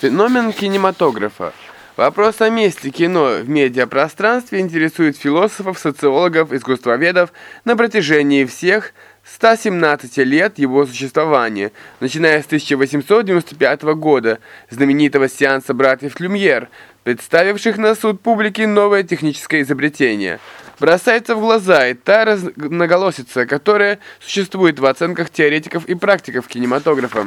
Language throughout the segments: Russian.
Феномен кинематографа. Вопрос о месте кино в медиапространстве интересует философов, социологов, искусствоведов на протяжении всех 117 лет его существования, начиная с 1895 года, знаменитого сеанса братьев Люмьер, представивших на суд публики новое техническое изобретение. Бросается в глаза и та разноголосица, которая существует в оценках теоретиков и практиков кинематографа.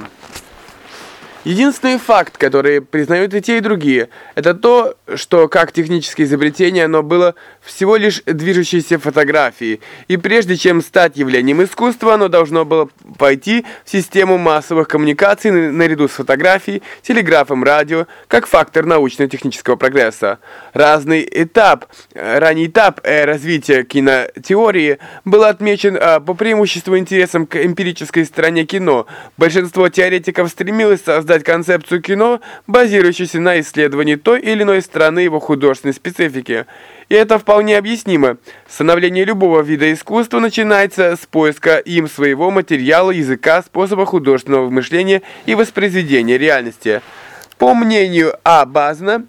Единственный факт, который признают и те, и другие, это то, что как техническое изобретение оно было всего лишь движущейся фотографией, и прежде чем стать явлением искусства, оно должно было пойти в систему массовых коммуникаций наряду с фотографией, телеграфом, радио, как фактор научно-технического прогресса. Разный этап, ранний этап э, развития кинотеории был отмечен э, по преимуществу интересам к эмпирической стороне кино. Большинство теоретиков стремилось создать создать концепцию кино, базирующуюся на исследовании той или иной стороны его художественной специфики. И это вполне объяснимо. Становление любого вида искусства начинается с поиска им своего материала, языка, способа художественного мышления и воспроизведения реальности. По мнению А. Базна,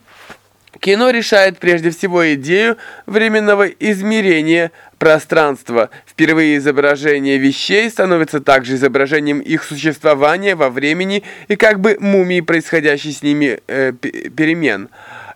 Кино решает прежде всего идею временного измерения пространства. Впервые изображение вещей становится также изображением их существования во времени и как бы мумии происходящей с ними э, перемен.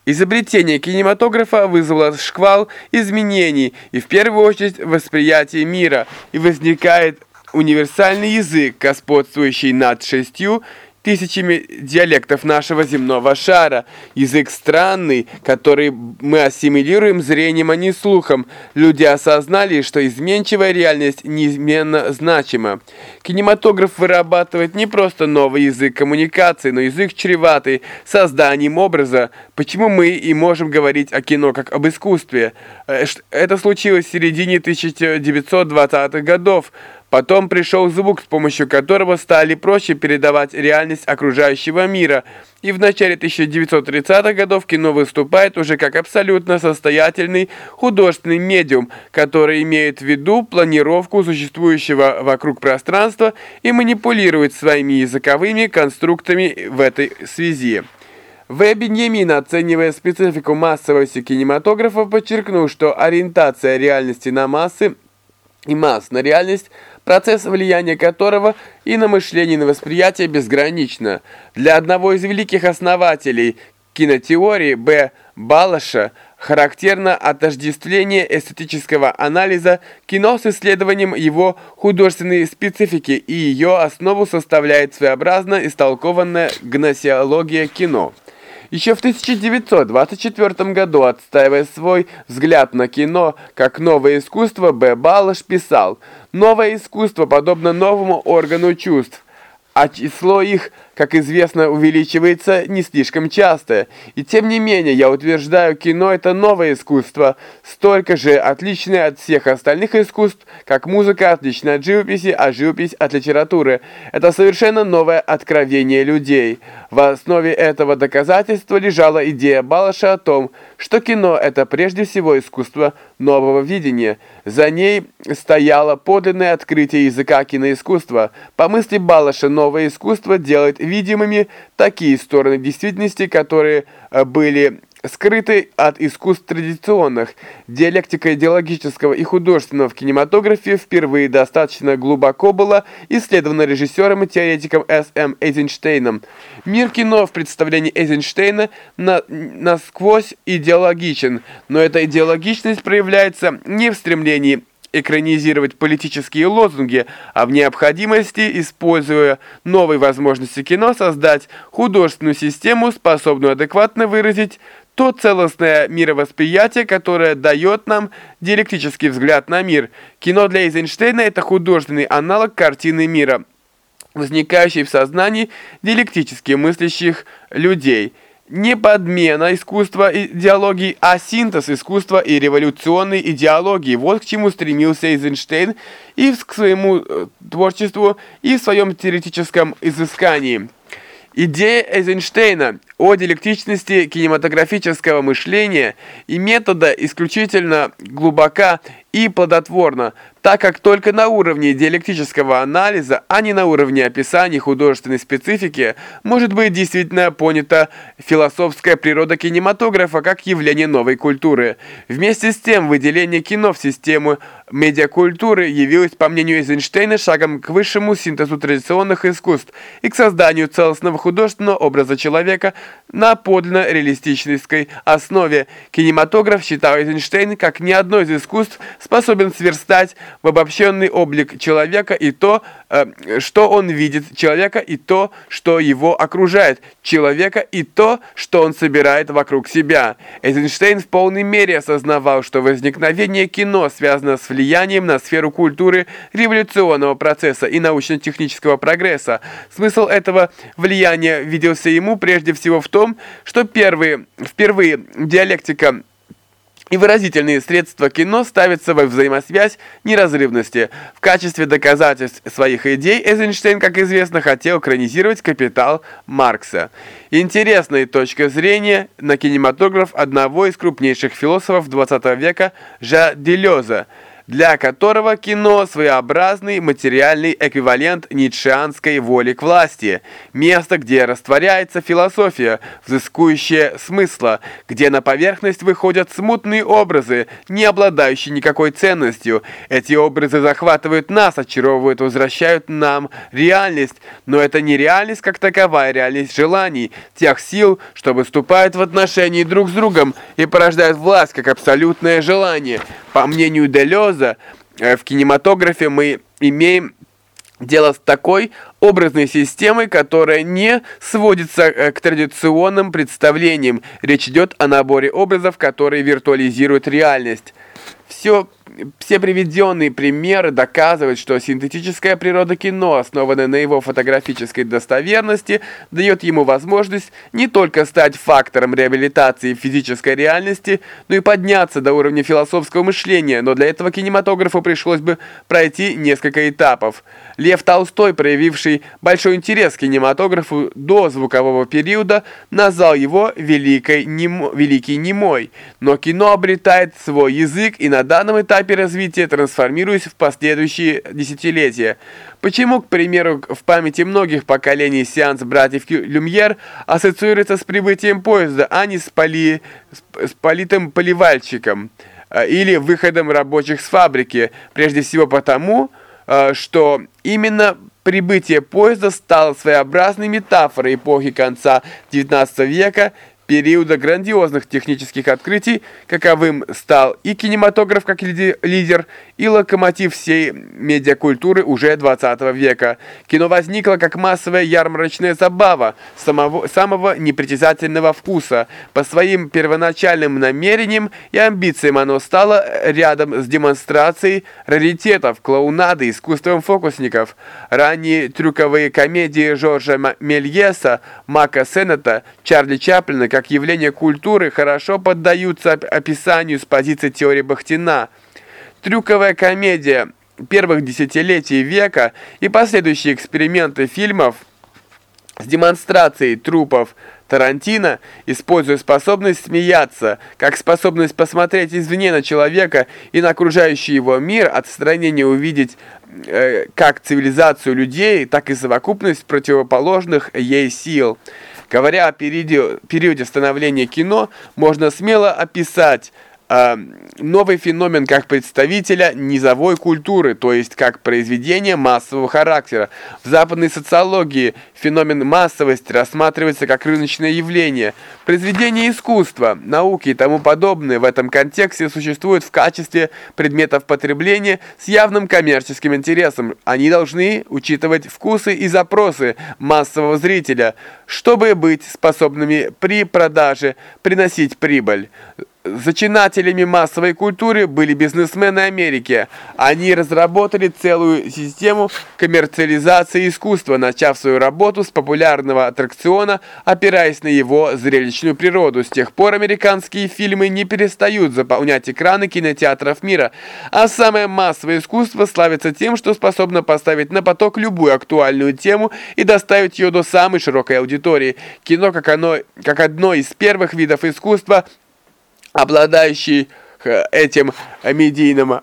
Изобретение кинематографа вызвало шквал изменений и в первую очередь восприятие мира, и возникает универсальный язык, господствующий над шестью тысячами диалектов нашего земного шара. Язык странный, который мы ассимилируем зрением, а не слухом. Люди осознали, что изменчивая реальность неизменно значима. Кинематограф вырабатывает не просто новый язык коммуникации, но язык чреватый созданием образа. Почему мы и можем говорить о кино как об искусстве? Э, это случилось в середине 1920-х годов. Потом пришел звук, с помощью которого стали проще передавать реальность окружающего мира. И в начале 1930-х годов кино выступает уже как абсолютно состоятельный художественный медиум, который имеет в виду планировку существующего вокруг пространства и манипулирует своими языковыми конструктами в этой связи. В. Беньямин, оценивая специфику массовости кинематографа, подчеркнул, что ориентация реальности на массы и масс на реальность – процесс влияния которого и на мышление, и на восприятие безгранично. Для одного из великих основателей кинотеории Б. Балаша характерно отождествление эстетического анализа кино с исследованием его художественной специфики, и ее основу составляет своеобразно истолкованная гносеология кино. Еще в 1924 году, отстаивая свой взгляд на кино как новое искусство, Б. Балаш писал «Новое искусство подобно новому органу чувств, а число их – как известно, увеличивается не слишком часто. И тем не менее, я утверждаю, кино – это новое искусство, столько же отличное от всех остальных искусств, как музыка отлична от живописи, а живопись от литературы. Это совершенно новое откровение людей. В основе этого доказательства лежала идея Балаша о том, что кино – это прежде всего искусство нового видения. За ней стояло подлинное открытие языка киноискусства. По мысли Балаша, новое искусство делает видимыми такие стороны действительности, которые э, были скрыты от искусств традиционных. Диалектика идеологического и художественного в кинематографе впервые достаточно глубоко была исследована режиссером и теоретиком С.М. Эйзенштейном. Мир кино в представлении Эйзенштейна на, насквозь идеологичен, но эта идеологичность проявляется не в стремлении экранизировать политические лозунги, а в необходимости, используя новые возможности кино, создать художественную систему, способную адекватно выразить то целостное мировосприятие, которое дает нам диалектический взгляд на мир. Кино для Эйзенштейна – это художественный аналог картины мира, возникающий в сознании диалектически мыслящих людей – не подмена искусства идеологии, а синтез искусства и революционной идеологии. Вот к чему стремился Эйзенштейн и к своему э, творчеству, и в своем теоретическом изыскании. Идея Эйзенштейна о диалектичности кинематографического мышления и метода исключительно глубока и плодотворно, так как только на уровне диалектического анализа, а не на уровне описания художественной специфики, может быть действительно понята философская природа кинематографа как явление новой культуры. Вместе с тем, выделение кино в систему медиакультуры явилось, по мнению Эйзенштейна, шагом к высшему синтезу традиционных искусств и к созданию целостного художественного образа человека на подлинно реалистической основе. Кинематограф, считал Эйзенштейн, как ни одно из искусств способен сверстать в обобщенный облик человека и то, э, что он видит человека, и то, что его окружает человека, и то, что он собирает вокруг себя. Эйзенштейн в полной мере осознавал, что возникновение кино связано с влиянием на сферу культуры революционного процесса и научно-технического прогресса. Смысл этого влияния виделся ему прежде всего в том, что первые, впервые диалектика и выразительные средства кино ставятся во взаимосвязь неразрывности. В качестве доказательств своих идей Эйзенштейн, как известно, хотел экранизировать «Капитал» Маркса. Интересная точка зрения на кинематограф одного из крупнейших философов XX века Жа Делеза – для которого кино – своеобразный материальный эквивалент ницшеанской воли к власти, место, где растворяется философия, взыскующая смысла, где на поверхность выходят смутные образы, не обладающие никакой ценностью. Эти образы захватывают нас, очаровывают, возвращают нам реальность, но это не реальность как таковая, реальность желаний, тех сил, что выступают в отношении друг с другом и порождают власть как абсолютное желание. По мнению Делеза, э, в кинематографе мы имеем дело с такой образной системой, которая не сводится э, к традиционным представлениям. Речь идет о наборе образов, которые виртуализируют реальность. Все все приведенные примеры доказывают, что синтетическая природа кино, основанная на его фотографической достоверности, дает ему возможность не только стать фактором реабилитации физической реальности, но и подняться до уровня философского мышления, но для этого кинематографу пришлось бы пройти несколько этапов. Лев Толстой, проявивший большой интерес к кинематографу до звукового периода, назвал его «Великой нем... «Великий немой», но кино обретает свой язык и на данном этапе этапе развития, трансформируясь в последующие десятилетия. Почему, к примеру, в памяти многих поколений сеанс братьев Люмьер ассоциируется с прибытием поезда, а не с, поли... с политым поливальщиком э, или выходом рабочих с фабрики, прежде всего потому, э, что именно прибытие поезда стало своеобразной метафорой эпохи конца XIX века периода грандиозных технических открытий, каковым стал и кинематограф как лидер, и локомотив всей медиакультуры уже 20 века. Кино возникло как массовая ярмарочная забава самого, самого непритязательного вкуса. По своим первоначальным намерениям и амбициям оно стало рядом с демонстрацией раритетов, клоунады, искусством фокусников. Ранние трюковые комедии Жоржа Мельеса, Мака Сеннета, Чарли Чаплина как явление культуры хорошо поддаются описанию с позиции теории Бахтина. Трюковая комедия первых десятилетий века и последующие эксперименты фильмов с демонстрацией трупов Тарантино, используя способность смеяться, как способность посмотреть извне на человека и на окружающий его мир, отстранение увидеть э, как цивилизацию людей, так и совокупность противоположных ей сил. Говоря о периоде, периоде становления кино, можно смело описать э, новый феномен как представителя низовой культуры, то есть как произведение массового характера. В западной социологии феномен массовости рассматривается как рыночное явление. Произведения искусства, науки и тому подобное в этом контексте существуют в качестве предметов потребления с явным коммерческим интересом. Они должны учитывать вкусы и запросы массового зрителя, чтобы быть способными при продаже приносить прибыль. Зачинателями массовой культуры были бизнесмены Америки. Они разработали целую систему коммерциализации искусства, начав свою работу с популярного аттракциона, опираясь на его зрелищную природу. С тех пор американские фильмы не перестают заполнять экраны кинотеатров мира, а самое массовое искусство славится тем, что способно поставить на поток любую актуальную тему и доставить ее до самой широкой аудитории. Кино, как, оно, как одно из первых видов искусства, обладающий э, этим медийным а,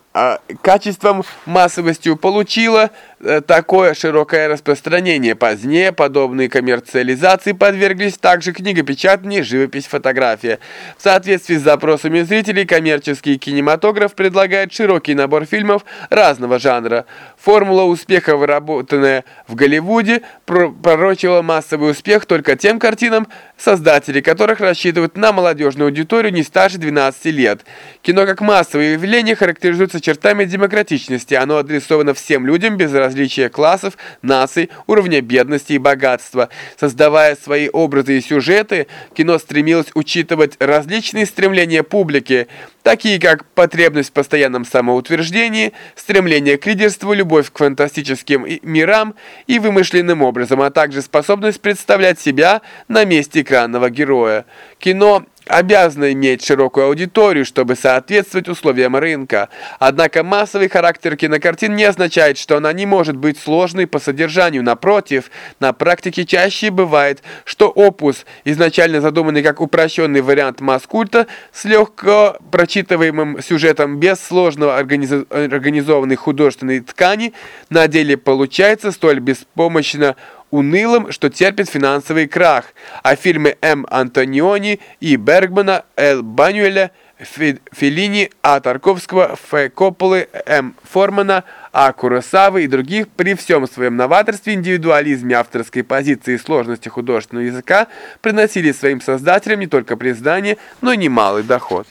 качеством, массовостью получила э, такое широкое распространение. Позднее подобные коммерциализации подверглись также книгопечатание, живопись, фотография. В соответствии с запросами зрителей, коммерческий кинематограф предлагает широкий набор фильмов разного жанра. Формула успеха, выработанная в Голливуде, пророчила массовый успех только тем картинам, создатели которых рассчитывают на молодежную аудиторию не старше 12 лет. Кино как массовое явление характеризуется чертами демократичности. Оно адресовано всем людям без различия классов, наций, уровня бедности и богатства. Создавая свои образы и сюжеты, кино стремилось учитывать различные стремления публики, такие как потребность в постоянном самоутверждении, стремление к лидерству, любовь к фантастическим мирам и вымышленным образом, а также способность представлять себя на месте экранного героя. Кино обязана иметь широкую аудиторию, чтобы соответствовать условиям рынка. Однако массовый характер кинокартин не означает, что она не может быть сложной по содержанию. Напротив, на практике чаще бывает, что опус, изначально задуманный как упрощенный вариант масс-культа, с легко прочитываемым сюжетом без сложного организованной художественной ткани, на деле получается столь беспомощно унылым, что терпит финансовый крах, а фильмы М. Антониони и Бергмана, Л. Банюэля, Феллини, А. Тарковского, Ф. Копполы, М. Формана, А. Куросавы и других при всем своем новаторстве, индивидуализме авторской позиции и сложности художественного языка приносили своим создателям не только признание, но и немалый доход.